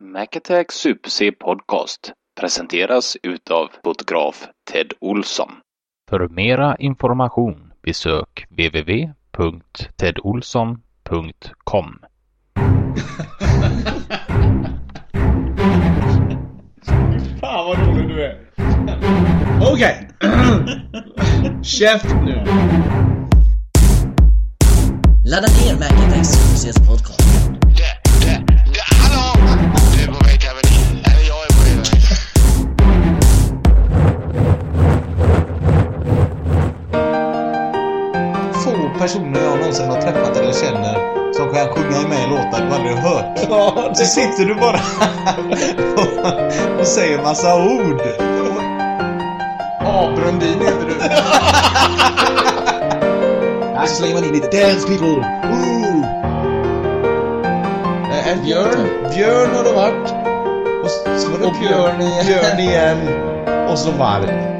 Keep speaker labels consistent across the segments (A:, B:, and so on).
A: Macattack Super C Podcast presenteras utav fotograf Ted Olsson. För mera information besök www.tedolsson.com.
B: Fan vad rolig du är. Okej. Käft nu.
C: Ladda ner Macattack Supersets podcast.
D: Personer jag någonsin har träffat eller känner som kan sjunga med i låtar du aldrig hört.
B: Ja,
D: Så sitter du bara och, och säger massa ord.
B: A. Brundin heter du.
D: Så slänger man in lite dance people. Ooh.
B: Eh, En björn. Björn har det varit.
D: Och så, var det
B: Och björn igen.
D: Björn igen. Och så varg.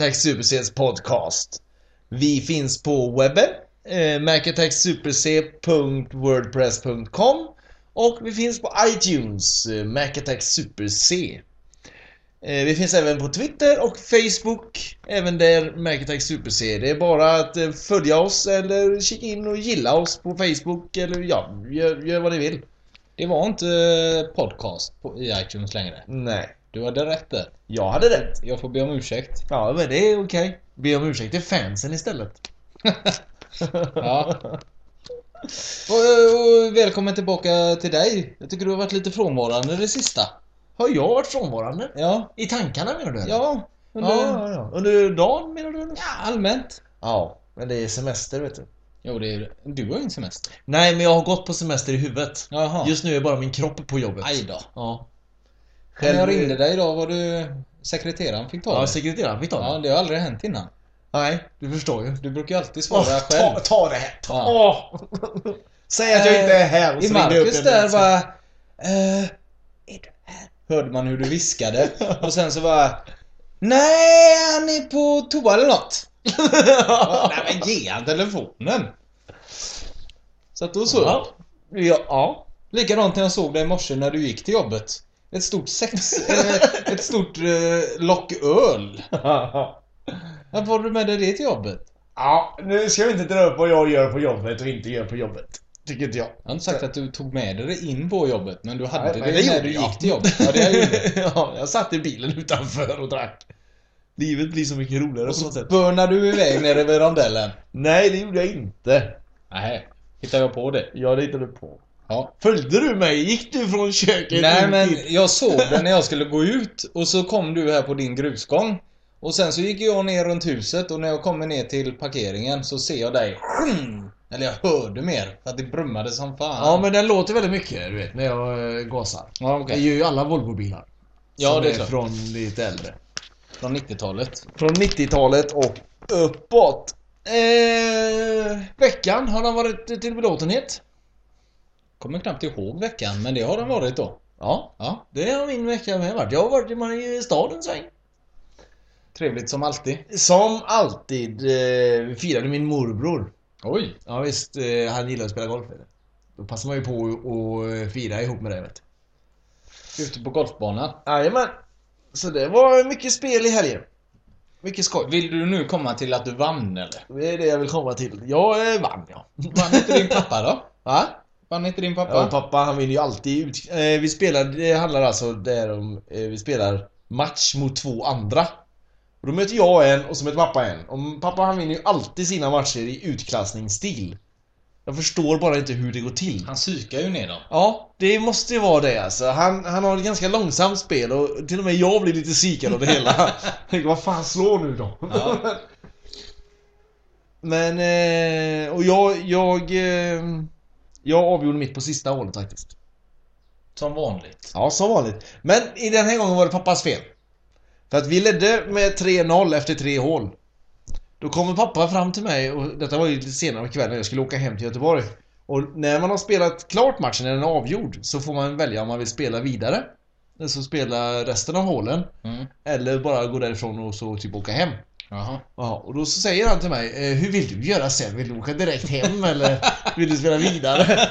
D: Av Macattack Supercs podcast. Vi finns på webben, eh, macattacksuperc.wordpress.com och vi finns på iTunes, eh, Macattack Super C. Eh, vi finns även på Twitter och Facebook, även där Macattack Super C. Det är bara att eh, följa oss eller kika in och gilla oss på Facebook eller ja, gör, gör vad ni vill.
B: Det var inte podcast på, i iTunes längre.
D: Nej,
B: Du hade rätt där.
D: jag hade rätt.
B: Jag får be om ursäkt.
D: Ja, men det är okej. Be om ursäkt till fansen istället.
B: Ja. Och, och, välkommen tillbaka till dig. Jag tycker du har varit lite frånvarande det sista.
D: Har jag varit frånvarande?
B: Ja.
D: I tankarna menar du?
B: Ja. Under,
D: Ja, ja. Under dagen menar du?
B: ja, allmänt.
D: Ja, men det är semester vet du.
B: Jo, det är Du har ju ingen semester.
D: Nej, men jag har gått på semester i huvudet.
B: Jaha.
D: Just nu är bara min kropp på jobbet.
B: Aj då.
D: Ja.
B: När jag ringde dig idag var du sekreteraren fick ta
D: Ja,
B: det.
D: sekreteraren fick ta
B: Ja,
D: det.
B: det har aldrig hänt innan.
D: Nej, du förstår ju.
B: Du brukar ju alltid svara
D: Åh,
B: själv.
D: ta, ta det här. Ta.
B: Ja.
D: Säg att jag inte är här. och
B: I
D: så upp
B: Marcus där bara... Eh, är du här? Hörde man hur du viskade. Och sen så bara... Nej, han är på toa eller något. Nej men ge han telefonen. Så att då så.
D: Ja. Ja. ja.
B: Likadant när jag såg dig i morse när du gick till jobbet. Ett stort sex... eh, ett stort eh, lock öl. Varför har du med dig det till jobbet?
D: Ja, nu ska vi inte dra upp vad jag gör på jobbet och inte gör på jobbet. Tycker inte jag.
B: Jag har inte sagt att du tog med dig det in på jobbet, men du hade
D: Nej,
B: det,
D: men
B: när
D: gjorde
B: du
D: jag.
B: gick till jobbet. Ja, det gjorde du.
D: ja, jag satt i bilen utanför och drack. Livet blir så mycket roligare
B: Och
D: på något
B: så
D: sätt.
B: börnade du iväg nere vid rondellen.
D: Nej, det gjorde jag inte.
B: Nej, hittar jag på det.
D: Ja, det hittade du på.
B: Ja.
D: Följde du mig? Gick du från köket
B: Nej men
D: till-
B: jag såg det när jag skulle gå ut och så kom du här på din grusgång. Och sen så gick jag ner runt huset och när jag kommer ner till parkeringen så ser jag dig. Eller jag hörde mer för att det brummade som fan.
D: Ja, men den låter väldigt mycket, du vet, när jag eh, gasar.
B: Ja, okej.
D: Jag gör ju alla Volvobilar.
B: Ja, det är klart.
D: från lite äldre.
B: Från 90-talet.
D: Från 90-talet och uppåt. Eh, veckan, har den varit till belåtenhet?
B: Kommer knappt ihåg veckan, men det har den varit då.
D: Ja,
B: Ja,
D: det har min vecka med varit. Jag har varit i staden en sväng.
B: trevligt som alltid.
D: Som alltid eh, vi firade min morbror.
B: Oj!
D: Ja visst, eh, han gillar att spela golf. du. Då passar man ju på att fira ihop med det vet du.
B: Ute på golfbanan.
D: Jajamän. Så det var mycket spel i helgen. Mycket skoj.
B: Vill du nu komma till att du vann eller?
D: Det är det jag vill komma till. Jag eh, vann ja.
B: Vann inte din pappa då?
D: Va?
B: Vann inte din pappa?
D: Ja, pappa han vinner ju alltid ut. Eh, vi spelar, det handlar alltså där om, eh, vi spelar match mot två andra. Och då möter jag en och så möter pappa en. Och pappa han vinner ju alltid sina matcher i utklassningsstil. Jag förstår bara inte hur det går till.
B: Han psykar ju ner dem.
D: Ja, det måste ju vara det alltså. Han, han har ett ganska långsamt spel och till och med jag blir lite psykad av det hela. Vad fan, slå nu då.
B: Ja.
D: Men, eh, och jag, jag, jag avgjorde mitt på sista hålet faktiskt.
B: Som vanligt.
D: Ja, som vanligt. Men i den här gången var det pappas fel. För att vi ledde med 3-0 efter tre hål. Då kommer pappa fram till mig och detta var ju lite senare på kvällen, jag skulle åka hem till Göteborg. Och när man har spelat klart matchen, när den är avgjord, så får man välja om man vill spela vidare. Alltså spela resten av hålen.
B: Mm.
D: Eller bara gå därifrån och så typ åka hem.
B: Jaha.
D: Ja, och då så säger han till mig, eh, hur vill du göra sen? Vill du åka direkt hem eller vill du spela vidare?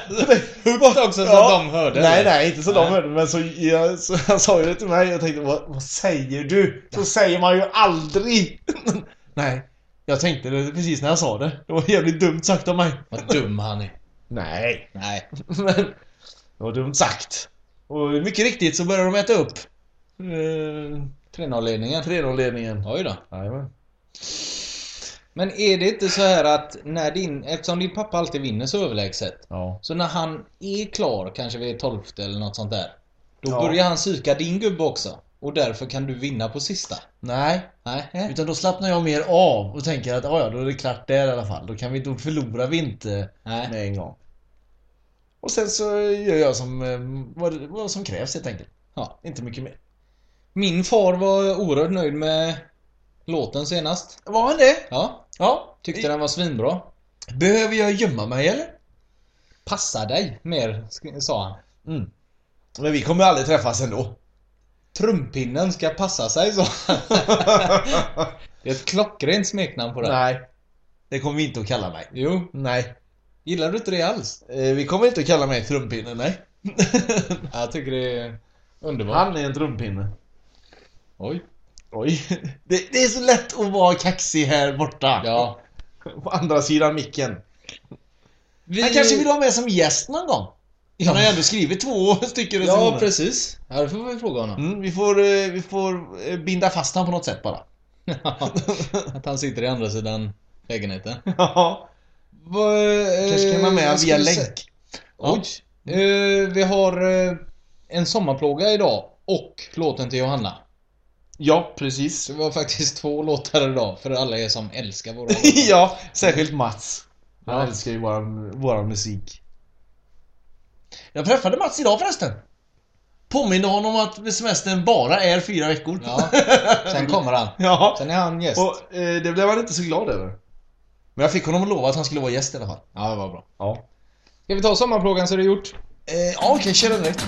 B: Högt också så att de hörde
D: Nej,
B: det.
D: nej, inte så de
B: Nej.
D: hörde men så, jag, så han sa ju det till mig jag tänkte, vad, vad säger du? Så säger man ju aldrig! nej, jag tänkte det precis när jag sa det. Det var jävligt dumt sagt av mig.
B: Vad dum han är.
D: Nej,
B: Nej.
D: men det var dumt sagt. Och mycket riktigt så började de äta upp eh,
B: 3-0-ledningen.
D: 3-0-ledningen.
B: Oj då.
D: Jajamän.
B: Men är det inte så här att när din, eftersom din pappa alltid vinner så överlägset.
D: Ja.
B: Så när han är klar, kanske vid 12 eller något sånt där. Då
D: Ja.
B: börjar han psyka din gubbe också. Och därför kan du vinna på sista.
D: Nej,
B: Nej.
D: Utan då slappnar jag mer av och tänker att "Ah, ja, då är det klart där i alla fall. Då kan vi, då förlorar vi inte
B: Nej.
D: med en gång. Och sen så gör jag som, eh, vad, vad som krävs helt enkelt.
B: Ja.
D: Inte mycket mer.
B: Min far var oerhört nöjd med låten senast.
D: Var han det?
B: Ja.
D: Ja.
B: Tyckte den var svinbra.
D: Behöver jag gömma mig eller?
B: Passa dig mer, sa han.
D: Mm. Men vi kommer aldrig träffas ändå.
B: Trumpinnen ska passa sig, sa han. Det är ett klockrent smeknamn på det.
D: Nej. Det kommer vi inte att kalla mig.
B: Jo.
D: Nej.
B: Gillar du inte det alls?
D: Eh, vi kommer inte att kalla mig trumpinne, nej.
B: Jag tycker det är underbart.
D: Han är en trumpinne.
B: Oj.
D: Oj. Det, det är så lätt att vara kaxig här borta.
B: Ja.
D: På andra sidan micken.
B: Vi...
D: Han kanske vill vara med som gäst någon gång?
B: Ja.
D: Han har ju ändå skrivit två stycken
B: Ja,
D: recensioner.
B: precis. Ja, det får vi fråga honom.
D: Mm, vi får, eh, vi får eh, binda fast honom på något sätt bara.
B: att han sitter i andra sidan lägenheten.
D: Ja.
B: Vad, eh,
D: Kanske kan man med via länk. Ja.
B: Oj. Eh, vi har en sommarplåga idag och låten till Johanna.
D: Ja, precis.
B: Vi har faktiskt två låtar idag för alla er som älskar våra låtar.
D: ja, särskilt Mats. Han
B: Ja.
D: älskar ju våran musik. Jag träffade Mats idag förresten. Påminde honom att semestern bara är fyra veckor.
B: Ja, sen kommer han.
D: ja.
B: Sen är han gäst.
D: Och eh, det blev han inte så glad över. Men jag fick honom att lova att han skulle vara gäst i alla fall.
B: Ja, det var bra.
D: Ja.
B: Ska vi ta sommarplågan så är det gjort?
D: Eh, ja, okej, kör den direkt.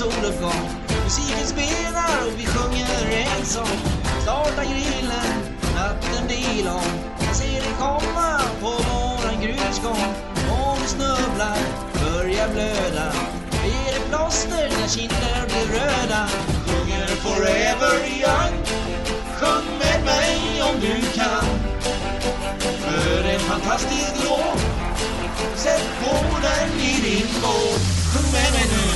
C: Soluppgång Musiken spelar och vi sjunger en sång. Starta grillen, natten blir lång. Jag ser dig komma på våran grusgång Om du snubblar, börjar blöda. Ger dig plåster när kinder blir röda? Sjunger forever young. Sjung med mig om du kan. För en fantastisk låt. Sätt på den i din båt. Sjung med mig nu.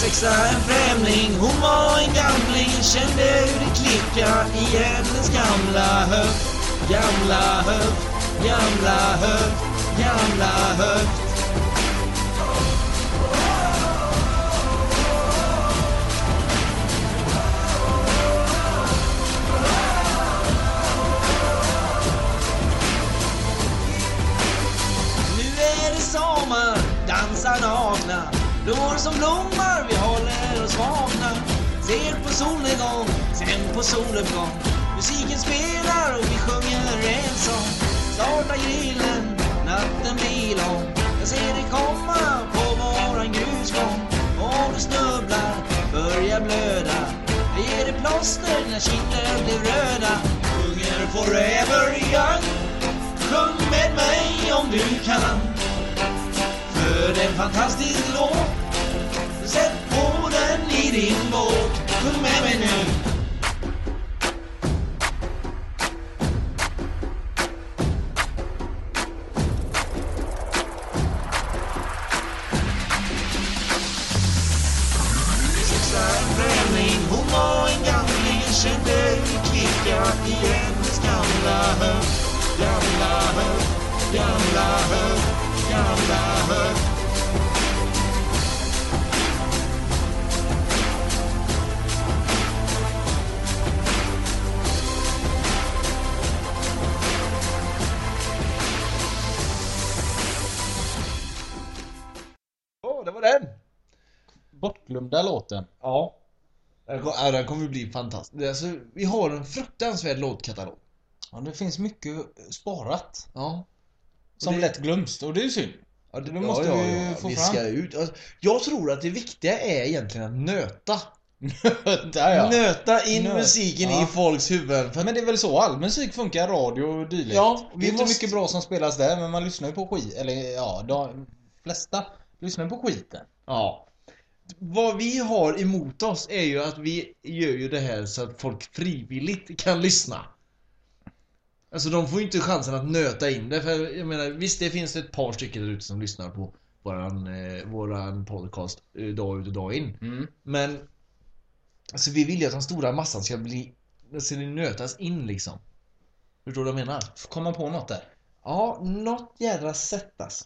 C: Sexa en främling. Hon var en gamling Kände hur det klicka i hennes gamla höft Gamla höft Gamla höft Gamla höft Blår som blommar, vi håller oss vakna Ser på solnedgång, sen på soluppgång Musiken spelar och vi sjunger en sång. Starta grillen, natten blir lång. Jag ser dig komma på våran grusgång. Och du snubblar, börjar blöda. Jag ger dig plåster när kinder blir röda. Sjunger forever young. Sjung med mig om du kan. För en fantastisk låt. Sätt på den i din båt. Sjung med mig nu.
B: Bortglömda låten.
D: Ja. Den kom- ja, den kommer bli fantastisk. Alltså, vi har en fruktansvärd låtkatalog.
B: Ja, det finns mycket sparat.
D: Ja.
B: Som
D: det-
B: lätt glöms och det är ju synd.
D: Ja, det
B: Nu måste vi få
D: vi
B: fram.
D: ska ut. Alltså, Jag tror att det viktiga är egentligen att nöta.
B: Där ja.
D: Nöta in
B: Nöt.
D: musiken
B: Ja.
D: i folks huvuden. För
B: Men det är väl så all musik funkar, radio och dylikt.
D: Ja,
B: det är inte
D: måste-
B: mycket bra som spelas där, men man lyssnar ju på skit. Eller ja, de flesta lyssnar på skiten.
D: Ja. Vad vi har emot oss är ju att vi gör ju det här så att folk frivilligt kan lyssna. Alltså de får ju inte chansen att nöta in det för jag menar visst det finns ett par stycken där ute som lyssnar på våran, eh, våran podcast eh, dag ut och dag in.
B: Mm.
D: Men Alltså vi vill ju att den stora massan ska bli det nötas in liksom. Förstår du vad jag menar?
B: Komma på något där.
D: Ja, något jädra sätt alltså.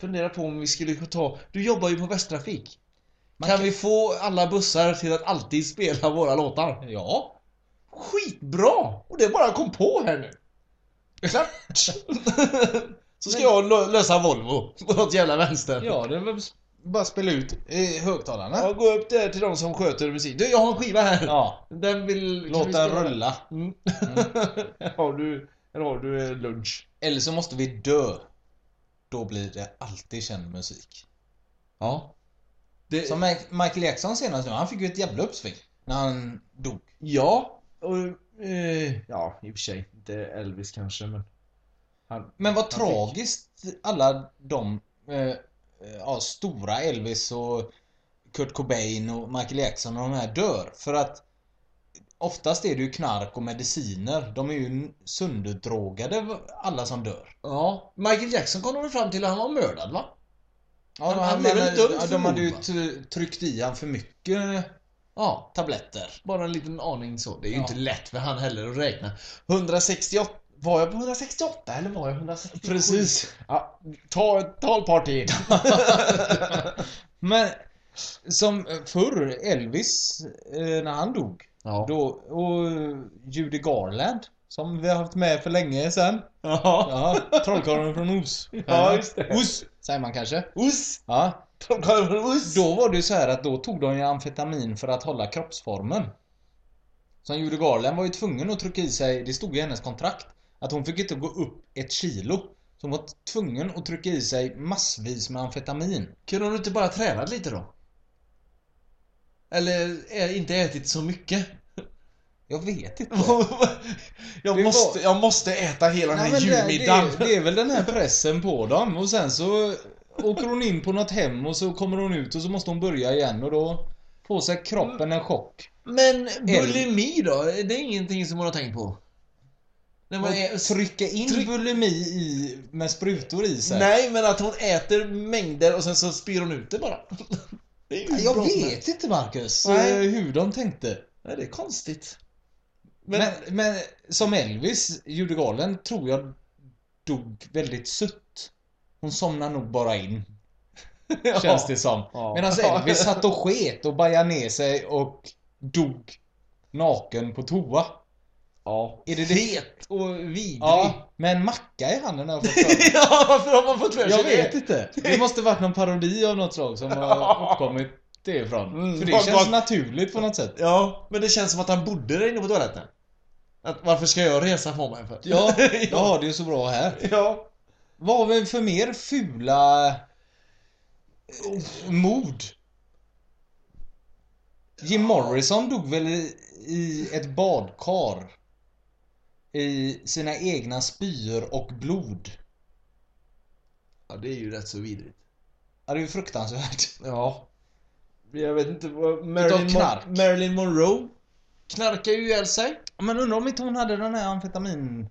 D: Fundera på om vi skulle ta... Du jobbar ju på Västtrafik.
B: Man
D: kan
B: kan-
D: vi få alla bussar till att alltid spela våra låtar?
B: Ja.
D: Skitbra! Och det bara kom på här nu. Klart! Så ska jag lö- lösa Volvo på något jävla vänster.
B: Ja, det väl bara spela ut i högtalarna.
D: Ja, gå upp där till de som sköter musik. Du, jag har en skiva här.
B: Ja.
D: Den vill... kan
B: Låt
D: vi
B: rulla.
D: Mm. här har du... Här har du eh, lunch.
B: Eller så måste vi dö. Då blir det alltid känd musik.
D: Ja. Det,
B: Som Michael Jackson senast nu, han fick ju ett jävla uppsving. När han dog.
D: Ja, och... Eh, ja, i och för sig. Inte Elvis kanske, men... Han,
B: Men vad
D: han fick-
B: tragiskt alla de eh, eh, ja, stora Elvis och Kurt Cobain och Michael Jackson och de här dör. För att oftast är det ju knark och mediciner. De är ju sönderdrogade alla som dör.
D: Ja, Michael Jackson kom de fram till att han var mördad va?
B: Ja,
D: Han- han blev väl dömd
B: ja,
D: för
B: de hade ju tryckt i han för mycket
D: Ja,
B: tabletter.
D: bara en liten aning så. Det är ju
B: Ja.
D: inte lätt för han heller att räkna. 168... Var jag på 168 eller var jag 167?
B: Precis.
D: Ja, ta, ta ett par till.
B: Men som förr, Elvis, eh, när han dog.
D: Ja.
B: Då, och Judy Garland, som vi har haft med för länge sedan.
D: Ja.
B: Ja, Trollkarlen från Oz.
D: Ja, just det.
B: Oz, säger man kanske.
D: Us!
B: Ja.
D: Us!
B: Då var det ju så här att då tog de ju amfetamin för att hålla kroppsformen. Som Judy Garland var ju tvungen att trycka i sig, det stod i hennes kontrakt, att hon fick inte gå upp ett kilo. Så hon var tvungen att trycka i sig massvis med amfetamin.
D: Kunde hon inte bara tränat lite då? Eller eh, inte ätit så mycket?
B: Jag vet inte.
D: jag,
B: Det
D: måste,
B: var-
D: jag måste äta hela den
B: Nej,
D: här
B: men det,
D: julmiddagen.
B: det, det är väl den här pressen på dem och sen så åker hon in på något hem och så kommer hon ut och så måste hon börja igen och då får sig kroppen en chock.
D: Men bulimi då? Det är ingenting som hon har tänkt på? Nej, men,
B: Och trycka in
D: tryck-
B: bulimi i, med sprutor i sig.
D: nej, men att hon äter mängder och sen så spyr hon ut det bara. Det är
B: Jag vet inte Marcus
D: Nej.
B: eh, hur de tänkte.
D: Nej, det är konstigt.
B: Men,
D: Men,
B: men, som Elvis, Judy Garland, tror jag dog väldigt sutt. Hon somnade nog bara in. Känns det som.
D: Ja.
B: Medan Elvis satt och sket och bajade ner sig och dog naken på toa.
D: Ja.
B: Är det det?
D: Fet och vidrig.
B: Ja, med en macka i handen har jag fått för mig.
D: ja, varför har man fått för sig
B: Jag
D: det?
B: vet inte. Det måste varit någon parodi av något slag som har uppkommit det ifrån.
D: Mm,
B: För det
D: vad-
B: känns
D: vad-
B: naturligt på något sätt.
D: Ja, men det känns som att han bodde där inne på toaletten. Att, varför ska jag resa på mig för?
B: Ja, jag har det ju så bra här.
D: ja.
B: Vad har vi för mer fula eh, mord? Jim Morrison dog väl i, i ett badkar? I sina egna spyor och blod.
D: Ja, det är ju rätt så vidrigt.
B: Ja, det är ju fruktansvärt.
D: Ja. Jag vet inte vad... Marilyn. Mon- Marilyn Monroe knarkar ju ihjäl sig.
B: Men undrar om inte hon hade den här amfetamin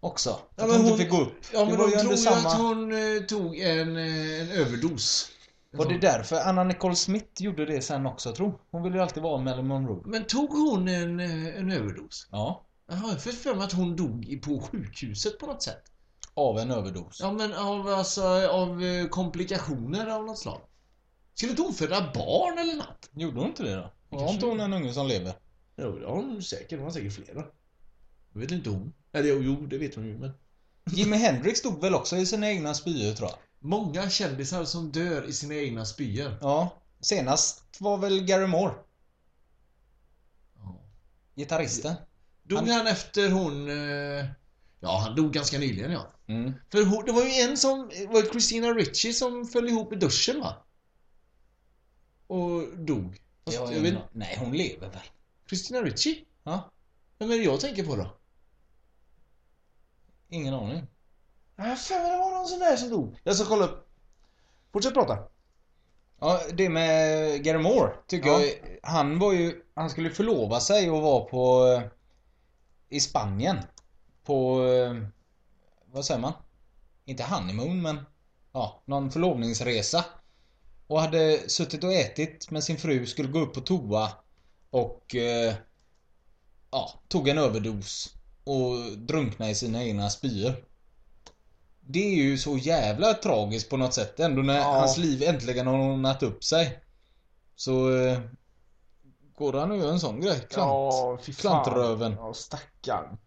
B: också? Att
D: Ja,
B: hon,
D: men
B: inte
D: hon-
B: fick gå upp.
D: Ja, men de tror ju
B: samma...
D: att hon eh, tog en, eh, en överdos.
B: Var det därför Anna Nicole Smith gjorde det sen också, tro? Hon ville ju alltid vara Marilyn Monroe.
D: Men tog hon en, eh, en överdos?
B: Ja.
D: Jaha, jag fick för mig att hon dog på sjukhuset på något sätt.
B: Av en överdos.
D: Ja, men av, alltså, av eh, komplikationer av något slag. Skulle inte hon föda barn eller något?
B: Gjorde hon inte det då? Har inte hon en unge som lever?
D: Jo, det har hon säkert. Hon har säkert flera. Det vet inte hon. Eller jo, jo, det vet hon ju, men...
B: Jimi Hendrix dog väl också i sina egna spyor tror jag?
D: Många kändisar som dör i sina egna spyor.
B: Ja. Senast var väl Gary Moore. Gitarristen.
D: Dog
B: Han-
D: han, efter hon... Eh... Ja, han dog ganska nyligen, ja.
B: Mm.
D: För hon, det var ju en som... Var det Christina Ritchie som föll ihop i duschen, va? Och dog. Fast
B: Ja,
D: jag vet,
B: Nej, hon lever väl?
D: Christina Ritchie?
B: Ja.
D: Vem är det jag tänker på då?
B: Ingen aning.
D: Ja, fan det var någon sån där som dog. Jag ska kolla upp. Fortsätt prata.
B: Ja, det med Gary Moore tycker
D: Ja.
B: jag. Han var ju... Han skulle förlova sig och var på... eh, I Spanien. På... eh, Vad säger man? Inte honeymoon men... Ja, någon förlovningsresa. Och hade suttit och ätit med sin fru, skulle gå upp på toa. Och... eh, Ja, tog en överdos. Och drunknade i sina egna spyor. Det är ju så jävla tragiskt på något sätt ändå när
D: Ja.
B: hans liv äntligen har ordnat upp sig. Så... eh, Går han och gör en sån grej? Klant.
D: fy
B: Klantröven.
D: Ja, stackarn.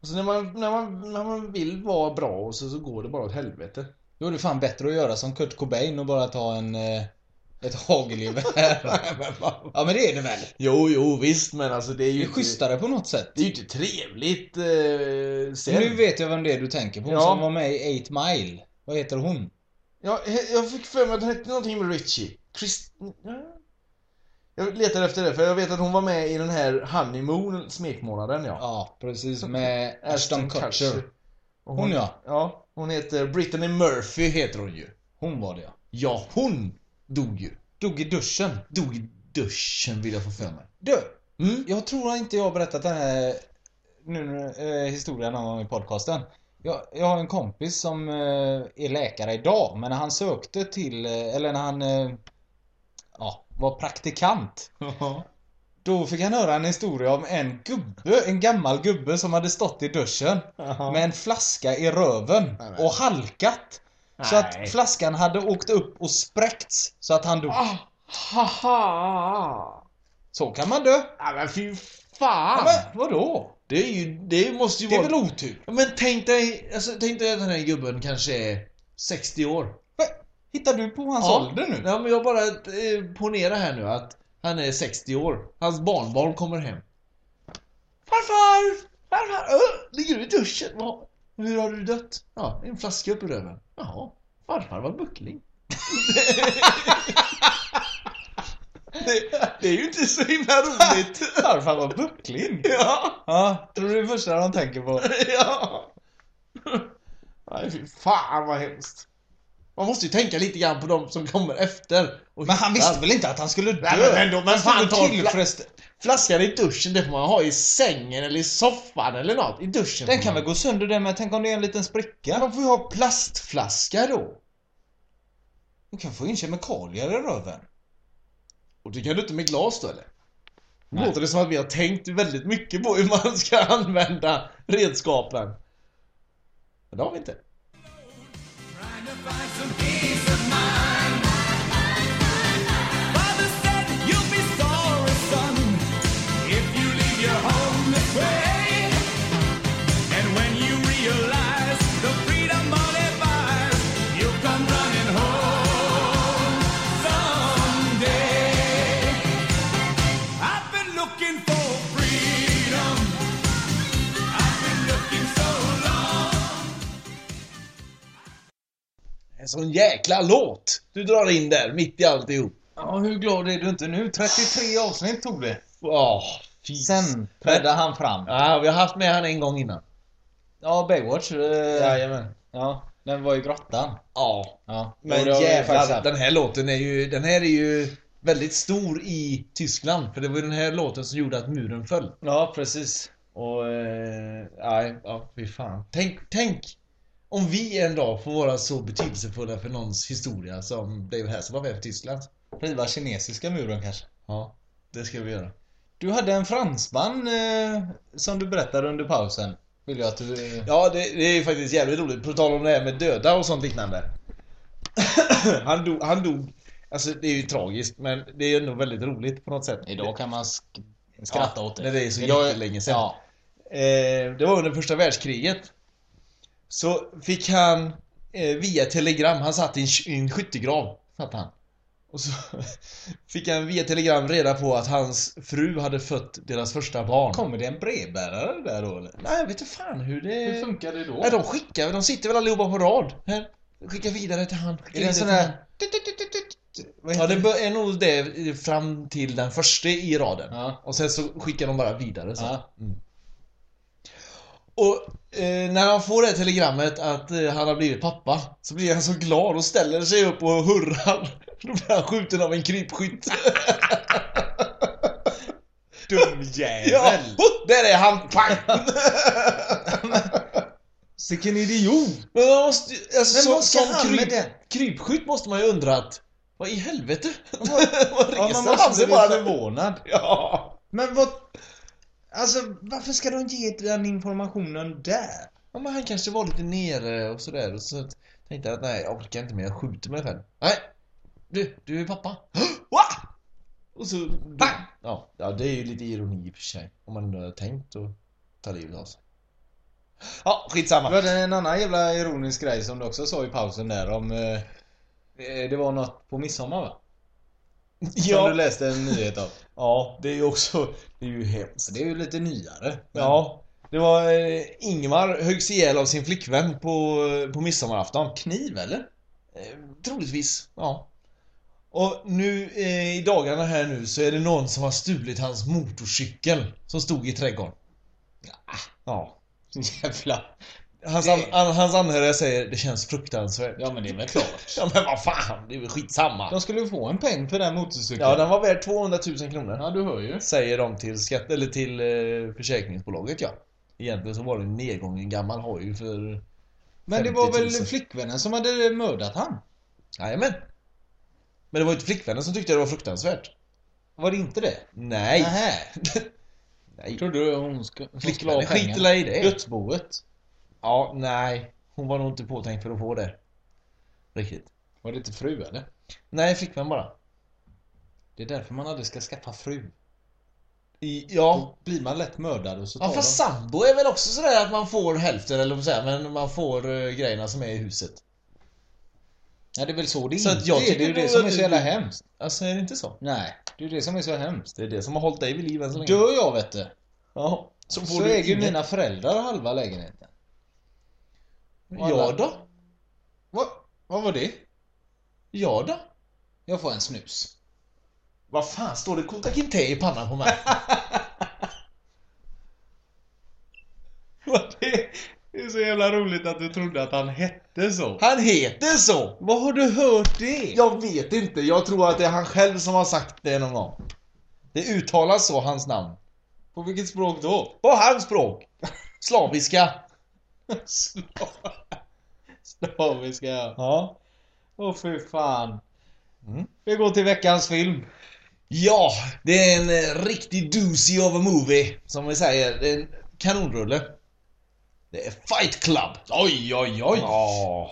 D: Alltså när man, när man, när man vill vara bra och så, så går det bara åt helvete.
B: Då är det fan bättre att göra som Kurt Cobain och bara ta en... eh, Ett hagelgevär. ja men det är det väl?
D: Jo, jo, visst men alltså det är ju
B: Det är
D: inte-
B: schysstare på något sätt.
D: Det är ju inte trevligt eh, sen.
B: Nu vet jag vem det är du tänker på. Hon
D: Ja.
B: som var med i 8 Mile. Vad heter hon?
D: Ja, jag fick för mig att hon hette någonting med Richie. Chris... Ja. Jag letar efter det, för jag vet att hon var med i den här Honeymoon, smekmånaden ja.
B: Ja, precis. Med Ashton Kutcher.
D: Och
B: Hon, ja.
D: Ja, hon heter Brittany Murphy heter hon ju.
B: Hon var det ja.
D: Ja, hon dog ju.
B: Dog i duschen.
D: Dog i duschen vill jag få för mig.
B: Du!
D: Mm?
B: Jag tror inte jag har berättat den här nu, eh, historien någon gång i podcasten. Jag, jag har en kompis som eh, är läkare idag, men när han sökte till, eh, eller när han eh, ja, var praktikant. Då fick han höra en historia om en gubbe, en gammal gubbe som hade stått i duschen med en flaska i röven och halkat. Så
D: Nej.
B: att flaskan hade åkt upp och spräckts så att han dog.
D: Ah, haha!
B: Så kan man dö.
D: Ja men fy
B: Ja,
D: fan!
B: men vadå?
D: Det är ju, det måste ju
B: Det är
D: vara...
B: väl otur?
D: Ja, Men tänk dig, alltså, tänk dig att den här gubben kanske är 60 år.
B: Hittar du på hans ålder nu?
D: Ja, men jag bara eh, ponerar här nu att han är 60 år. Hans barnbarn kommer hem. Farfar! Farfar! Öh, ligger du i duschen? Vad? Hur har du dött? Ja, en flaska upp i röven. Jaha, farfar var buckling. det, det är ju inte så himla roligt.
B: Farfar var buckling.
D: ja,
B: Ja, tror du det är det första de tänker på?
D: ja. Nej, fy fan vad hemskt. Man måste ju tänka lite grann på de som kommer efter.
B: Men han visste väl inte att han skulle dö?
D: Nej, men ändå, men fan, ta
B: tillfrest...
D: Flaskan i duschen, det får man ha i sängen eller i soffan eller något. I duschen.
B: Den kan
D: man-
B: väl gå sönder den med, tänk om det är en liten spricka?
D: Man får ju ha plastflaska då.
B: Du kan få in kemikalier i röven.
D: Och det kan du inte med glas då eller?
B: Nej.
D: Låter det som att vi har tänkt väldigt mycket på hur man ska använda redskapen. Men det har vi inte.
C: Trying to find some
D: sån jäkla låt du drar in där mitt i alltihop.
B: Ja, hur glad är du inte nu? 33 avsnitt tog det.
D: Fy.
B: Sen trädde han fram.
D: Ja, vi har haft med han en gång innan.
B: Ja, Baywatch. Eh,
D: Jajamän.
B: ja, den var i grottan.
D: Ja.
B: Ja.
D: Men jävlar, den här låten är ju, den här är ju väldigt stor i Tyskland. För det var ju den här låten som gjorde att muren föll.
B: Ja, precis.
D: Och, eh, nej, ja, fy fan. Tänk, tänk om vi en dag får vara så betydelsefulla för någons historia som David Hasselhoff är för Tyskland.
B: Riva kinesiska muren kanske.
D: Ja, det ska vi göra.
B: Du hade en fransman eh, som du berättade under pausen. Vill jag att du... Eh,
D: Ja, det, det är faktiskt jävligt roligt. På tal om det här med döda och sånt liknande. han, dog, han dog. Alltså det är ju tragiskt men det är ändå väldigt roligt på något sätt.
B: Idag kan man sk- skratta
D: Ja,
B: åt det.
D: när det är så
B: Idag-
D: jättelänge sedan.
B: Ja.
D: Eh, det var under första världskriget. Så fick han eh, via telegram, han satt i en, i en skyttegrav. Satt han. Och så fick han via telegram reda på att hans fru hade fött deras första barn.
B: Kommer det en brevbärare där då eller?
D: Nej, jag vet inte fan hur det...
B: Hur funkar det då?
D: Nej, de skickar, de sitter väl allihopa på rad. Här. Skickar vidare till han.
B: Är det en sån. Vad
D: Ja, det är nog det fram till den första i raden.
B: Ja.
D: Och sen så skickar de bara vidare så.
B: Ja.
D: Och eh, när han får det här telegrammet att eh, han har blivit pappa så blir han så glad och ställer sig upp och hurrar. Då blir han skjuten av en krypskytt.
B: Dum jävel!
D: ja, oh, där är han! Pang!
B: Vilken idiot!
D: Men man måste alltså,
B: Men vad ska
D: som
B: han med
D: kryp,
B: den?
D: krypskytt måste man ju undra att Vad i helvete? Vad
B: Ja,
D: reser
B: man
D: han
B: måste
D: sig
B: bli
D: bara?
B: förvånad.
D: Ja.
B: Men vad... Alltså, varför ska de ge den informationen där?
D: ja, men han kanske var lite nere och sådär och så tänkte jag att nej, jag orkar inte mer, jag skjuter mig själv. Nej! Du, du är pappa. Va? Och så... Bang! Ja, ja, det är ju lite ironi i och för sig. Om man hade tänkt att ta livet av sig. Ja,
B: Det
D: skitsamma.
B: var en annan jävla ironisk grej som du också sa i pausen där om... Eh, eh, det var något på midsommar va? Som du
D: Ja,
B: läste en nyhet av.
D: ja, det är ju också... Det är ju hemskt.
B: Det är ju lite nyare. men-
D: Ja, det var eh, Ingmar höggs ihjäl av sin flickvän på, på midsommarafton.
B: Kniv eller?
D: Eh, troligtvis, ja. Och nu eh, i dagarna här nu så är det någon som har stulit hans motorcykel som stod i trädgården. Ja.
B: Jävla...
D: Hans, an, an, hans anhöriga säger det känns fruktansvärt.
B: Ja men det är väl klart.
D: Ja men vad fan, det är väl skitsamma.
B: De skulle ju få en peng för den motorcykeln.
D: Ja, den var värd 200 000 kronor.
B: Ja, du hör ju.
D: Säger de till skatt, eller till eh, försäkringsbolaget ja. Egentligen så var det en nedgång i en gammal hoj för...
B: Men det var
D: 50 000.
B: väl flickvännen som hade mördat han?
D: Jajamän. Men det var ju inte flickvännen som tyckte det var fruktansvärt.
B: Var det inte det?
D: Nej.
B: Nähä.
D: Nej.
B: Trodde du hon skulle
D: Flickvännen skiter i det.
B: Dödsboet.
D: Ja, nej. Hon var nog inte påtänkt för att få det. Riktigt.
B: Var det inte fru eller?
D: Nej, flickvän bara.
B: Det är därför man aldrig ska skaffa fru.
D: I, ja.
B: Då blir man lätt mördad och så tar
D: Ja, fast
B: de...
D: sambo är väl också sådär att man får hälften eller vad säga, men man får uh, grejerna som är i huset.
B: Ja, det är väl så det
D: Så
B: inte
D: jag
B: är. Det är ju
D: tycker
B: det som är så jävla hemskt.
D: Alltså är det inte så?
B: Nej, det är ju det som är så hemskt.
D: Det är det som har hållit dig vid liv än så länge.
B: Dör jag vet du.
D: Ja.
B: Så,
D: får du
B: äger ju mina föräldrar halva lägenheten.
D: Ja då.
B: Vad, vad var det?
D: Ja då.
B: Jag får en snus.
D: Vad fan, står det Kota Kinte i pannan på mig?
B: det är så jävla roligt att du trodde att han hette så.
D: Han heter så!
B: Vad har du hört det?
D: Jag vet inte, jag tror att det är han själv som har sagt det någon gång. Det uttalas så, hans namn.
B: På vilket språk då?
D: På hans språk! Slaviska.
B: Slaviska ja.
D: Ja.
B: Åh fy fan.
D: Mm.
B: Vi går till veckans film.
D: Ja, det är en eh, riktig doozy of a movie, som vi säger. Det är en kanonrulle. Det är Fight Club. Oj, oj, oj. Ja.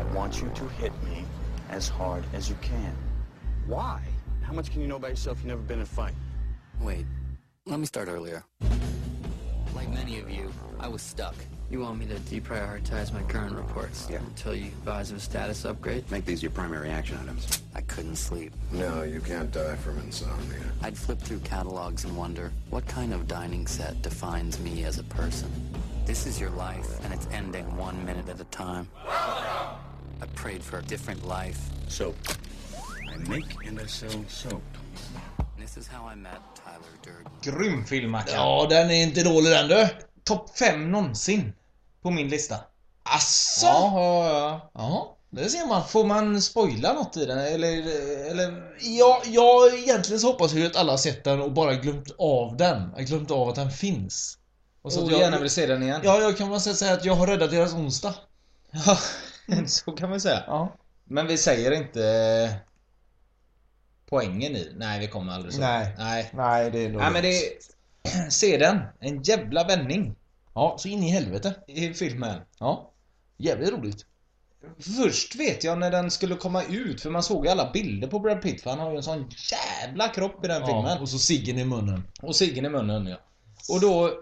E: I want you to hit me as hard as you can. Why? How much can you know about yourself? You've never been in a fight.
F: Wait, let me start earlier. Like many of you, I was stuck. You want me to deprioritize my current reports
E: Yeah.
F: until you advise of a status upgrade?
E: Make these your primary action items.
F: I couldn't sleep.
G: No, you can't die from insomnia.
F: I'd flip through catalogs and wonder what kind of dining set defines me as a person. This is your life, and it's ending one minute at a time. I prayed for a different life.
E: Soap. I make and I sell soap.
F: And this is how I met Tyler Durden.
B: Grym film Mackan.
D: Ja, den är inte dålig den du.
B: Topp 5 någonsin. På min lista.
D: Asså?
B: Ja, ja, ja.
D: Det ser man.
B: Får man spoila något i den? Eller, eller...
D: Ja, jag egentligen så hoppas jag att alla har sett den och bara glömt av den. Jag glömt av att den finns. Och så
B: Och
D: jag,
B: gärna vill se den igen.
D: Ja, jag kan bara säga att jag har räddat deras onsdag.
B: Ja, så kan man säga.
D: Ja.
B: Men vi säger inte poängen i. Nej, vi kommer aldrig så.
D: Nej.
B: Nej.
D: Nej, det är nog
B: Nej, men det... Se den. En jävla vändning
D: Ja, så in i helvete.
B: i filmen.
D: Ja. Jävligt roligt.
B: Först vet jag när den skulle komma ut, för man såg ju alla bilder på Brad Pitt, för han har ju en sån jävla kropp i den
D: Ja,
B: filmen.
D: och så ciggen i munnen.
B: Och ciggen i munnen, ja. Och då...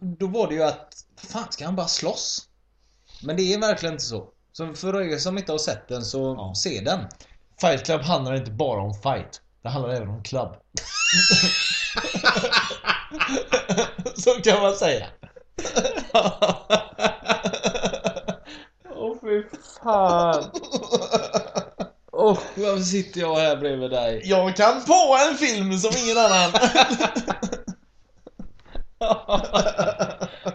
B: Då var det ju att... Fan, ska han bara slåss? Men det är verkligen inte så. Så för er som inte har sett den, så
D: Ja.
B: se den.
D: Fight Club handlar inte bara om fight. Det handlar även om club. så kan man säga.
B: Åh fy fan. Åh, varför sitter jag här bredvid dig?
D: Jag kan på en film som ingen annan.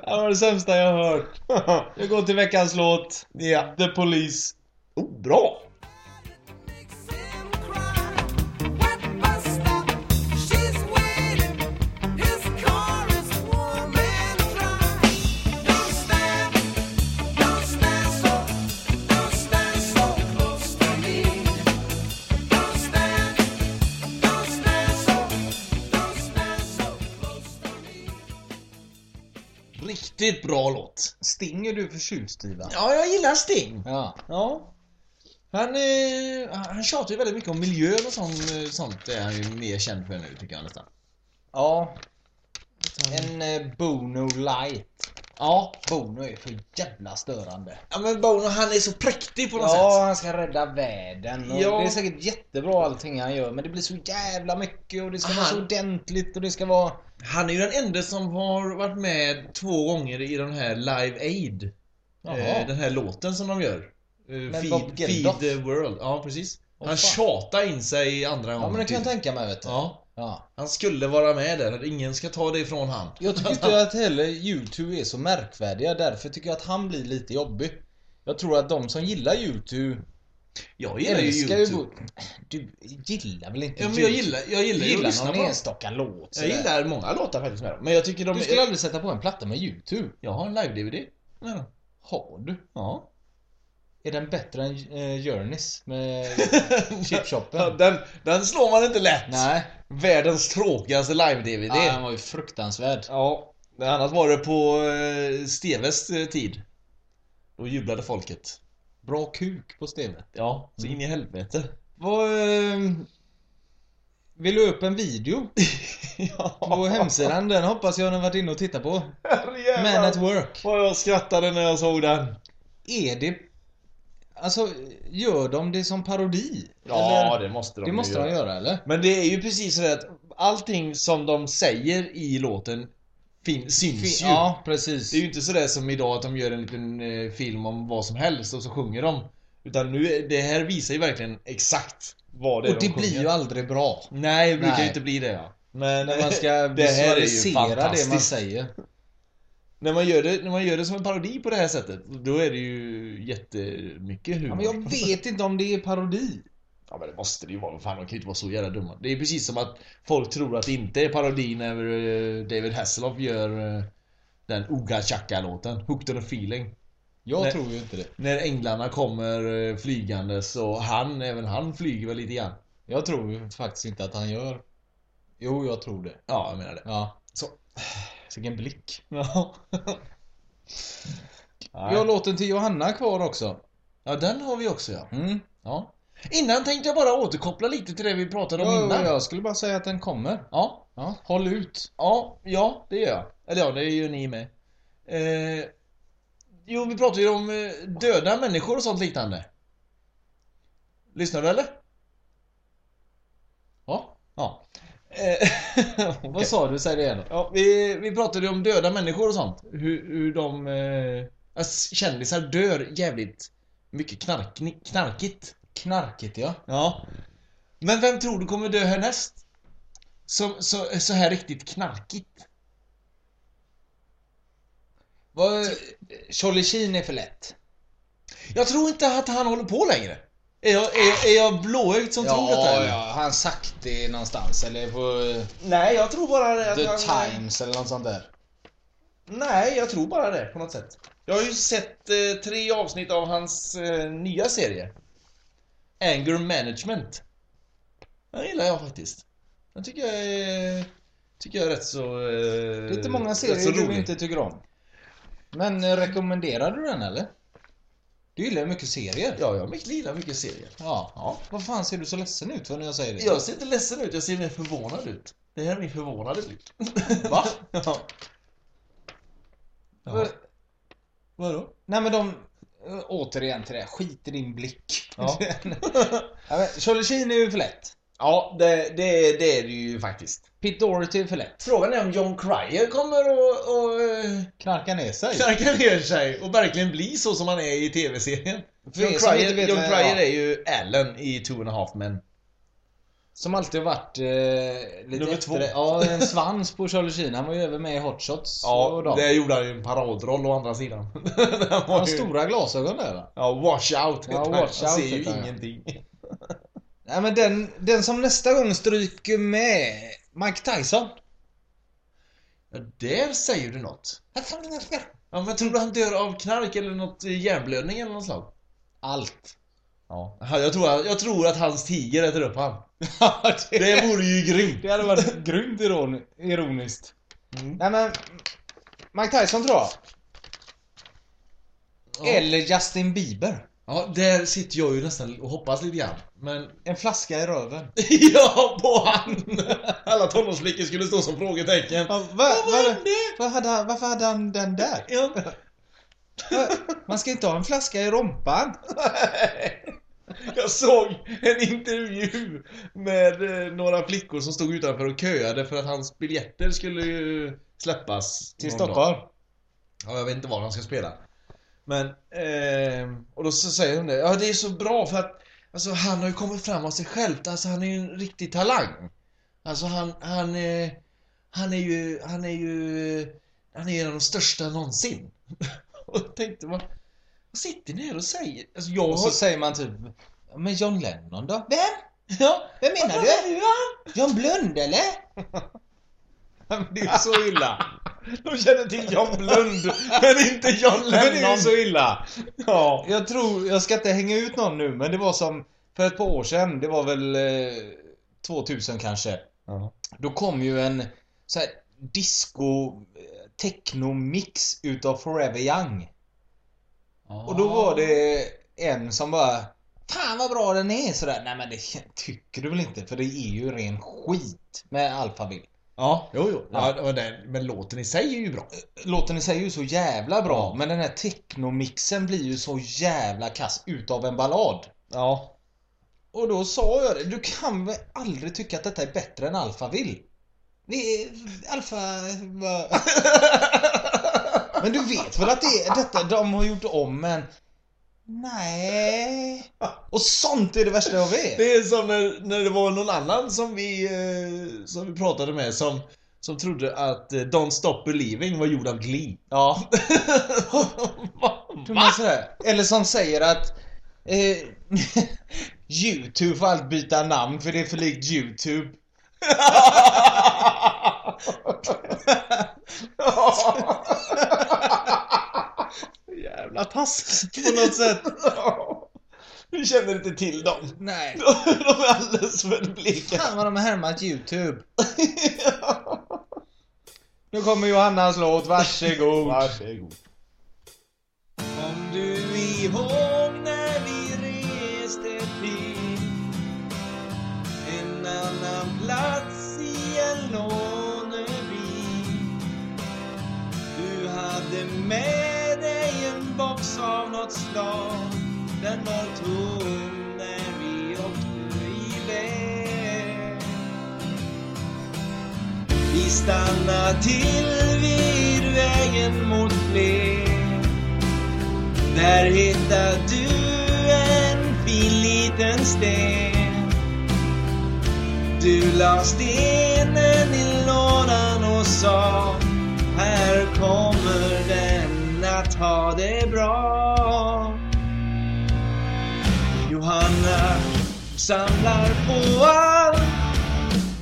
B: Det var det sämsta jag har hört. Jag går till veckans låt.
D: ja.
B: The Police.
D: Oh, bra! Riktigt bra låt.
B: Sting är du förtjust i va?
D: Ja, jag gillar Sting.
B: Ja.
D: Ja. Han, eh, han tjatar ju väldigt mycket om miljön och sånt, eh, sånt är han ju mer känd för nu tycker jag nästan.
B: Ja. En eh, Bono light.
D: Ja.
B: Bono är för jävla störande.
D: Ja men Bono han är så präktig på något
B: Ja,
D: sätt.
B: han ska rädda världen och
D: Ja.
B: det är säkert jättebra allting han gör men det blir så jävla mycket och det ska vara så
D: Han-
B: ordentligt och det ska vara...
D: Han är ju den enda som har varit med två gånger i den här Live Aid.
B: Jaha.
D: Eh, den här låten som de gör. Eh,
B: Med
D: feed, feed the World. Ja precis.
B: Åh,
D: han
B: fan.
D: tjatar in sig andra
B: Ja
D: gången.
B: men det kan jag tänka mig vet du.
D: Ja.
B: Ja.
D: Han skulle vara med där. Ingen ska ta det ifrån han.
B: Jag tycker inte att heller YouTube är så märkvärdiga därför tycker jag att han blir lite jobbig. Jag tror att de som gillar YouTube
D: Jag gillar ju YouTube.
B: Du gillar väl inte
D: Ja, men jag gillar, jag gillar att
B: gillar
D: lyssna
B: någon
D: på
B: enstaka låt
D: Jag gillar många låtar faktiskt med dem. Men jag tycker de...
B: Du skulle aldrig sätta på en platta med YouTube?
D: Jag har en live-DVD.
B: Har du?
D: Ja.
B: Är den bättre än uh, Journeys med chipshoppen?
D: Ja, den, den slår man inte lätt.
B: Nej.
D: Världens tråkigaste live-DVD.
B: Ja, den var ju fruktansvärd.
D: Ja, annars var det på eh, Steves eh, tid. Då jublade folket.
B: Bra kuk på stevet.
D: Ja, så in i helvete.
B: Vad... eh, Vill du upp en video
D: ja.
B: på hemsidan? Den hoppas jag har varit inne och tittat på. Man at work.
D: Vad jag skrattade när jag såg den.
B: Är det... Alltså, gör de det som parodi?
D: Ja,
B: Eller-
D: det måste de
B: Det måste de göra, eller?
D: Men det är ju precis så att allting som de säger i låten fin- syns ju.
B: Ja, precis.
D: Det är ju inte sådär som idag att de gör en liten eh, film om vad som helst och så sjunger de. Utan nu, det här visar ju verkligen exakt vad det är
B: Och
D: de
B: det blir
D: sjunger.
B: ju aldrig bra.
D: Nej, det brukar ju inte bli det ja. Men
B: När man ska
D: det här är ju
B: visualisera det man
D: fantastiskt.
B: säger.
D: När man, gör det, när man gör det som en parodi på det här sättet, då är det ju jättemycket humor.
B: Ja, men jag vet inte om det är parodi.
D: Ja men det måste det ju vara, fan de kan ju inte vara så jävla dumma. Det är precis som att folk tror att det inte är parodi när eh, David Hasselhoff gör eh, den Ooga Chaka-låten, Hooked on a feeling.
B: Jag
D: Nej.
B: tror ju inte det.
D: När änglarna kommer eh, flygandes och han, även han flyger väl lite grann.
B: Jag tror ju faktiskt inte att han gör. Jo, jag tror det.
D: Ja, jag menar det.
B: Ja.
D: Så.
B: Vilken blick.
D: Ja.
B: Vi har låten till Johanna kvar också.
D: ja, den har vi också ja.
B: Mm.
D: ja. Innan tänkte jag bara återkoppla lite till det vi pratade om
B: Ja,
D: innan.
B: jag skulle bara säga att den kommer.
D: Ja.
B: Ja, håll ut.
D: Ja, ja, det gör jag. Eller ja, det gör ni med. Eh, jo, vi pratade ju om eh, döda människor och sånt liknande. Lyssnar du eller?
B: Ja.
D: Ja. Eh,
B: Vad sa du? Säg det igen.
D: Ja, vi, vi pratade ju om döda människor och sånt. Hur, hur de... Eh, att kändisar dör jävligt Mycket knark, knarkigt.
B: Knarkigt ja.
D: Ja. Men vem tror du kommer dö härnäst? Som, så, så här riktigt knarkigt.
B: Vad... Charlie Sheen är för lätt.
D: Jag tror inte att han håller på längre. Är jag, är, är jag blåögd som tror detta
B: Ja,
D: eller?
B: ja. Han sagt det någonstans eller på
D: Nej, jag tror bara det
B: The
D: han...
B: Times eller något sånt där.
D: Nej, jag tror bara det på något sätt. Jag har ju sett eh, tre avsnitt av hans eh, nya serie. Anger Management. Den gillar jag faktiskt. Den tycker jag är... Tycker jag är rätt så... Eh,
B: Det är inte många serier du inte tycker om. Men eh, rekommenderar du den eller? Du gillar mycket serier.
D: Ja, jag mycket- gillar mycket serier.
B: Ja. ja. Vad fan ser du så ledsen ut för när jag säger det?
D: Jag ser inte ledsen ut, jag ser mer förvånad ut. Det här är min förvånade blick.
B: Va?
D: ja.
B: Va-
D: Vadå?
B: Nej men de... Återigen till det, skit i din blick.
D: Ja.
B: ja men, Charlie Sheen är ju för lätt.
D: Ja, det, det, det är det ju faktiskt.
B: Pete Doherty är för lätt.
D: Frågan är om John Cryer kommer att och, eh,
B: Knarka ner sig.
D: knarka ner sig och verkligen bli så som han är i tv-serien.
B: För
D: John
B: er som inte
D: Cryer,
B: vet
D: John
B: vem-
D: Cryer är ju Allen i Two and a Half Men.
B: Som alltid har varit eh, lite
D: Nummer två.
B: Ja, en svans på Charlie Sheen. Han var ju även med i Hot Shots. och
D: Ja,
B: dem.
D: det gjorde han ju en paradroll å andra sidan. Han
B: har
D: ju-
B: stora glasögon där va?
D: Ja, Wash Out
B: Ja,
D: han.
B: Watch
D: Han
B: Out
D: ser ju
B: heter ja.
D: ingenting.
B: Nej men den, den som nästa gång stryker med Mike Tyson.
D: Ja, där säger du något. Ja, men tror du han dör av knark eller något eh, hjärnblödning eller något slag?
B: Allt.
D: Ja. Jag tror, jag tror att hans tiger äter upp han. Det vore ju grymt.
B: Det hade varit grymt iron, ironiskt.
D: Mm.
B: Nej men... Mike Tyson tror jag. Eller Justin Bieber.
D: Ja, där sitter jag ju nästan och hoppas lite grann. Men...
B: En flaska i röven.
D: ja, på han! Alla tonårsflickor skulle stå som frågetecken.
B: Va, va,
D: vad
B: va,
D: hände?
B: vad hade han, varför hade han den där?
D: Ja.
B: Man ska inte ha en flaska i rumpan.
D: Jag såg en intervju med eh, några flickor som stod utanför och köade för att hans biljetter skulle släppas.
B: Till Stockholm.
D: dag. Ja, jag vet inte var han ska spela. Men, eh, och då så säger hon det. Ja, det är så bra för att Alltså han har ju kommit fram av sig själv. Alltså han är ju en riktig talang. Alltså han, han, eh, han är ju, han är ju, han är en av de största någonsin. och jag tänkte, vad, vad sitter ni här och säger? Alltså jag
B: Och så
D: har...
B: säger man typ Men John Lennon då? Vem?
D: Ja,
B: Vem menar
D: vad
B: du?
D: han?
B: John Blund eller?
D: Det är så illa. De känner till John Blund, men inte John
B: Men det är
D: Lennon.
B: så illa.
D: Ja.
B: Jag tror, jag ska inte hänga ut någon nu men det var som för ett par år sedan, det var väl eh, 2000 kanske.
D: Ja.
B: Då kom ju en så här disco eh, techno-mix utav Forever Young. Och då var det en som bara Fan vad bra den är sådär. Nej men det tycker du väl inte? För det är ju ren skit med Alphaville.
D: Ja, jo, jo.
B: Ja.
D: Ja, men, den, men låten i sig är ju bra.
B: Låten i sig är ju så jävla bra.
D: Ja.
B: Men den här techno-mixen blir ju så jävla kass utav en ballad.
D: Ja.
B: Och då sa jag det, du kan väl aldrig tycka att detta är bättre än Alphaville? Det är Alfa... Men du vet väl att det är detta de har gjort om men... Nej. Och sånt är det värsta jag vet.
D: Det är som när, när det var någon annan som vi, eh, som vi pratade med som, som trodde att eh, Don't Stop Believing var gjord av Glee.
B: Ja. Tror man sådär. Eller som säger att eh, Youtube får allt byta namn för det är för likt Youtube.
D: Jävla taskigt på något sätt. Vi känner inte till dem.
B: Nej.
D: De är alldeles för bleka.
B: Fan vad de har härmat Youtube. Nu kommer Johannas låt, varsågod.
D: Varsågod.
C: Om du ihåg när vi reste till en annan plats i en lånebil Du hade med box av något slag. Den var tom när vi åkte iväg. Vi stannade till vid vägen mot Flen där hittade du en fin liten sten. Du la stenen i lådan och sa Här kommer att ha det bra. Johanna samlar på allt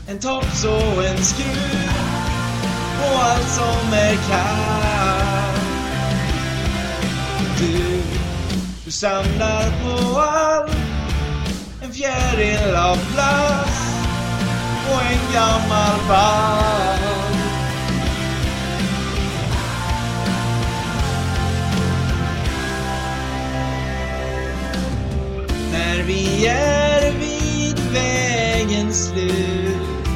C: En tops och en skruv och allt som är kallt. Du, du samlar på allt En fjäril av plast och en gammal ball. När vi är vid vägens slut.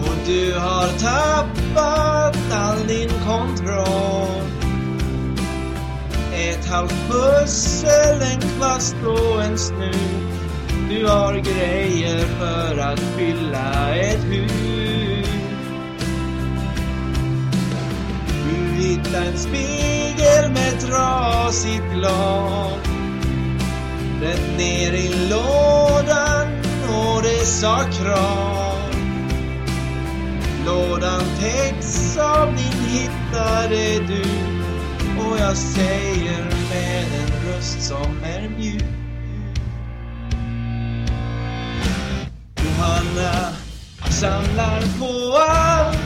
C: Och du har tappat all din kontroll. Ett halvt pussel, en kvast och en snut. Du har grejer för att fylla ett hus. Du hittar en spegel med trasigt glas den ner i lådan och det sa krav. Lådan täcks av din hittade du och jag säger med en röst som är mjuk. Johanna samlar på allt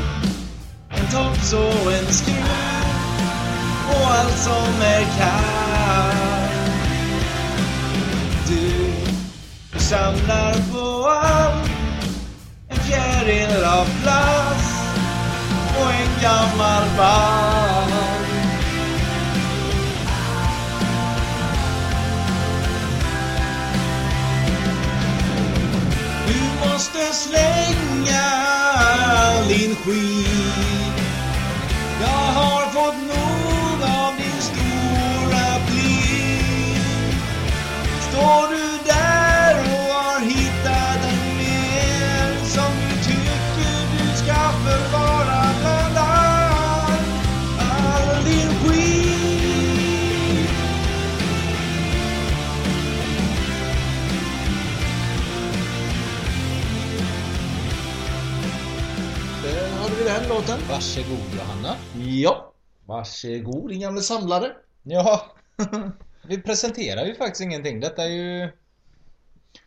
C: en tops och en skruv och allt som är kallt. Samlar på allt. En fjäril av plast och en gammal ball Du måste slänga all din skit. Jag har fått
D: låten.
B: Varsågod Johanna.
D: Ja. Varsågod din gamla samlare.
B: Ja, vi presenterar ju faktiskt ingenting. Detta är ju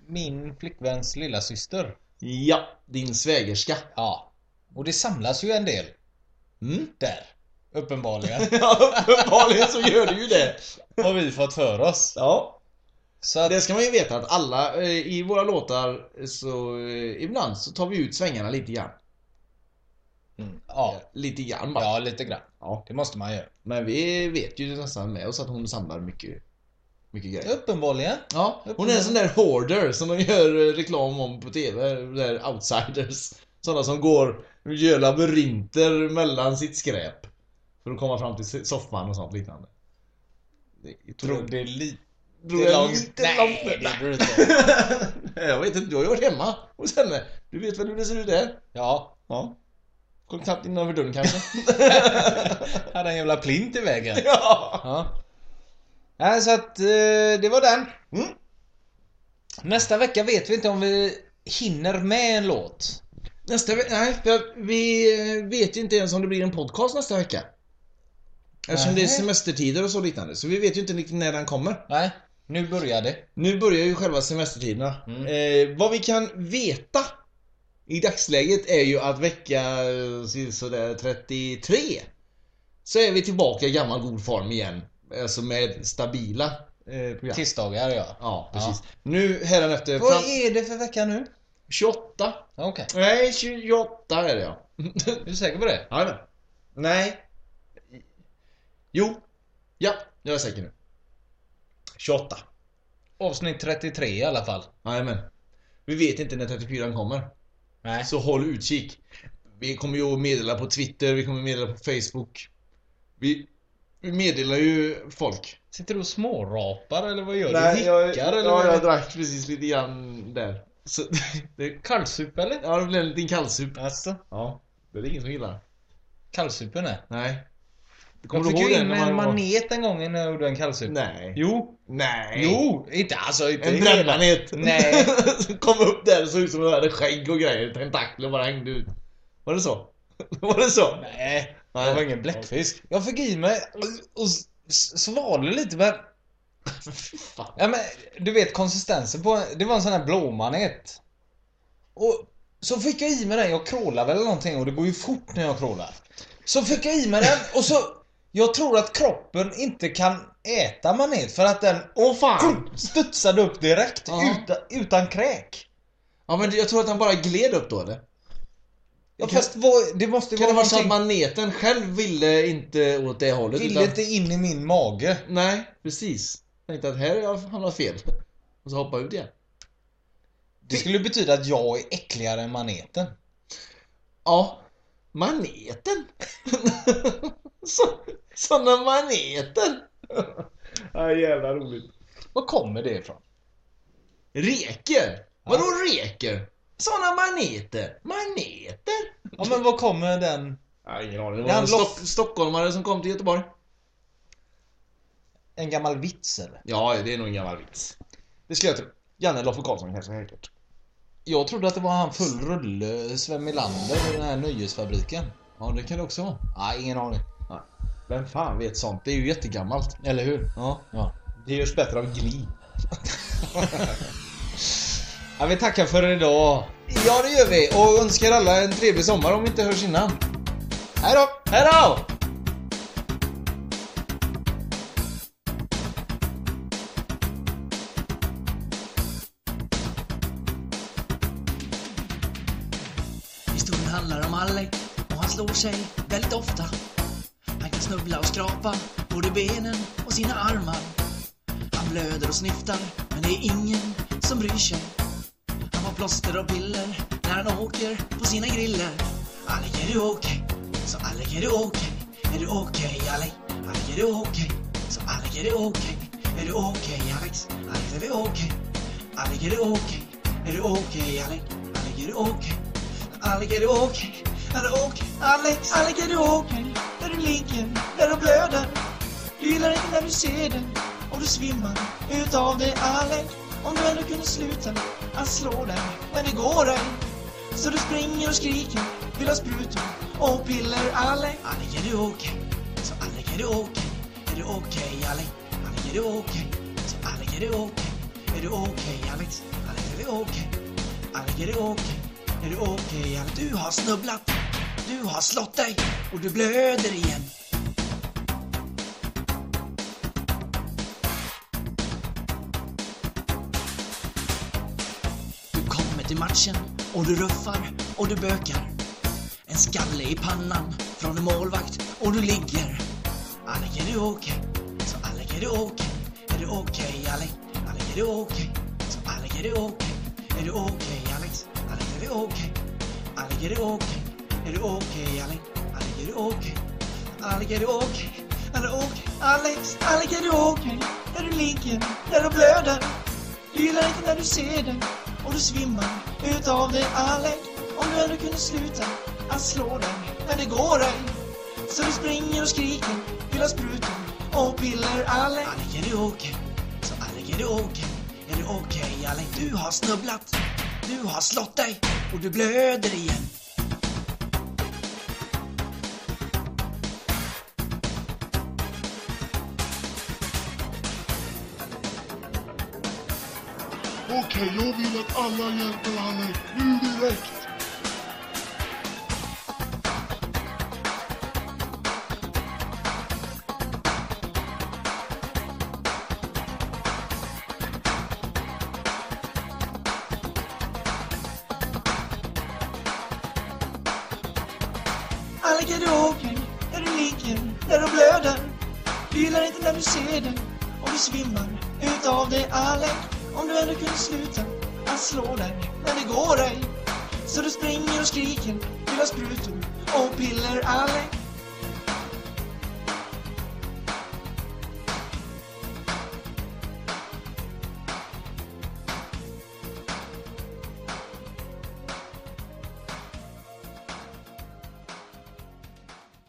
B: min flickväns lilla syster.
D: Ja, din svägerska.
B: Ja. Och det samlas ju en del
D: Mm.
B: där. Uppenbarligen.
D: Ja, uppenbarligen så gör du ju det.
B: Har vi fått för oss.
D: Ja.
B: Så att,
D: Det ska man ju veta att alla eh, i våra låtar så eh, ibland så tar vi ut svängarna lite grann.
B: Mm, ja.
D: Lite grann bara.
B: ja, lite grann.
D: Ja.
B: Det måste man göra.
D: Men vi vet ju nästan med oss att hon samlar mycket, mycket grejer.
B: Uppenbarligen.
D: Ja, hon är en sån där hoarder som de gör eh, reklam om på TV. Där outsiders. Sådana som går och gör labyrinter mellan sitt skräp. För att komma fram till soffan och sånt liknande. Det tror
B: Det är lite
D: Drog jag
B: långt.
D: lite
B: Nej,
D: långt?
B: det tror du inte.
D: Jag vet inte, du har ju varit hemma hos henne. Du vet väl hur det ser ut där?
B: Ja.
D: Ja. Kom knappt innanför dörren kanske.
B: Hade en jävla plint i vägen.
D: ja.
B: Ja. Nej, så att eh, det var den.
D: Mm.
B: Nästa vecka vet vi inte om vi hinner med en låt.
D: Nästa vecka, nej, för vi eh, vet ju inte ens om det blir en podcast nästa vecka. Eftersom det är
B: Nej.
D: semestertider och så liknande. Så vi vet ju inte riktigt när den kommer.
B: Nej, nu börjar det.
D: Nu börjar ju själva semestertiderna.
B: Mm.
D: Eh, vad vi kan veta i dagsläget är ju att vecka eh, sådär 33 så är vi tillbaka i gammal god form igen. Alltså med stabila eh, program.
B: Tisdagar ja.
D: Ja, precis. Nu hädanefter
B: Vad är det för vecka nu?
D: 28.
B: Okej.
D: Nej, 28 är det ja.
B: Är du säker på det?
D: Jajamän. Nej. Jo. Ja, jag är säker nu. 28.
B: Avsnitt 33 i alla fall.
D: Jajamän. Vi vet inte när 34 kommer.
B: Nej.
D: Så håll utkik. Vi kommer ju att meddela på Twitter, vi kommer att meddela på Facebook. Vi, vi meddelar ju folk.
B: Sitter du och smårapar eller vad gör du? Hickar eller
D: ja, jag drack precis lite grann där. Så, det,
B: Kallsup eller?
D: ja, det blev en liten kallsup.
B: Alltså,
D: Ja, det är det ingen som gillar.
B: kallsupen är.
D: Nej.
B: Jag
D: du
B: fick ju in en
D: var-
B: manet en gång när jag gjorde en kallsup.
D: Nej.
B: Jo.
D: Nej.
B: Jo, inte alltså inte
D: En brännmanet.
B: Nej.
D: Kom upp där och såg ut som att hade skägg och grejer. Tentakler bara hängde ut. Var det så? Var det så?
B: Nej, det var ingen bläckfisk. Jag fick i mig och svalde lite men... Ja men, du vet konsistensen på Det var en sån här blåmanet. Och så fick jag i mig den, jag crawlar väl eller någonting och det går ju fort när jag crawlar. Så fick jag i mig den och så... Jag tror att kroppen inte kan äta manet för att den...
D: Åh fan!
B: Studsade upp direkt
D: Ja.
B: utan, utan kräk.
D: Ja men jag tror att han bara gled upp då eller?
B: Ja,
D: Kan-
B: fast vad, det måste
D: Kan
B: vara
D: det vara så att
B: någonting-
D: maneten själv ville inte åt det hållet?
B: Ville
D: utan-
B: inte in i min mage.
D: Nej, precis. Tänkte att här har jag hamnat fel. Och så hoppa ut igen.
B: Det skulle betyda att jag är äckligare än maneten.
D: Ja. Maneten? så, såna maneter! ja, jävla roligt.
B: Var kommer det ifrån?
D: Reker? Vadå reker? Såna maneter? Maneter?
B: Ja men var kommer den?
D: Ja, ingen aning. Det var
B: är
D: en stock, stockholmare som kom till Göteborg.
B: En gammal vits eller?
D: Ja, det är nog en gammal vits. Det skulle jag tro. Janne Loffe Karlsson kanske säkert.
B: Jag trodde att det var han full rulle, Sven Melander i den här nöjesfabriken.
D: Ja, det kan det också vara.
B: Nej, ingen aning.
D: Vem fan vet sånt? Det är ju jättegammalt.
B: Eller hur?
D: Ja.
B: Ja.
D: Det görs bättre av gli.
B: ja vi tackar för idag.
D: Ja, det gör vi. Och önskar alla en trevlig sommar om vi inte hörs innan.
B: Hej då!
D: Hej då!
C: Historien handlar om Alec och han slår sig väldigt ofta. Snubbla och skrapa både benen och sina armar. Han blöder och snyftar, men det är ingen som bryr sig. Han har plåster och piller när han åker på sina griller. Alec, är du okej? Så Alec, är du okej? Är du okej, Alec? Alec, är du okej? Så Alec, är du okej? Är du okej, Alex? Alex, är du okej? Alec, är du okej? Är du okej, Alec? Alec, är du okej? Alec, är du okej? Är du okej? Alex, Alec, är du okej? Där du ligger, där du blöder. Du gillar inte när du ser det och du svimmar utav det, Alec. Om du ändå kunde sluta att slå dig, men det går ej. Så du springer och skriker, vill ha sprutor och piller, Alec. Alec, är du okej? Så Alec, är du okej? Är du okej, Alec? Alec, är du okej? Så Alec, är du okej? Är du okej, Alex? Alec, är du okej? Alec, är du okej? Är du okej, Alec? Du har snubblat, du har slått dig och du blöder igen. Du kommer till matchen och du ruffar och du bökar. En skalle i pannan från en målvakt och du ligger. Alec, är du okej? Så Alec, är du okej? Är du okej, Alec? Alec, är du okej? Så Alec, är du okej? Är du okej, Alex? Alec, är du okej? Alec, är du okej? Är du okej, Alec? Alec, är du okej? Alec, är du okej? Är du okej? Alex, Alec, är du okej? Där du ligger, där du blöder. Du gillar inte när du ser det och du svimmar utav det, Alec. Om du ändå kunde sluta att slå dig, men det går ej. Så du springer och skriker, vill ha sprutor och piller, Alec. Alec, är du okej? Så Alec, är du okej? Är du okej, Alec? Du har snubblat, du har slått dig och du blöder igen.
H: Okej, jag vill att alla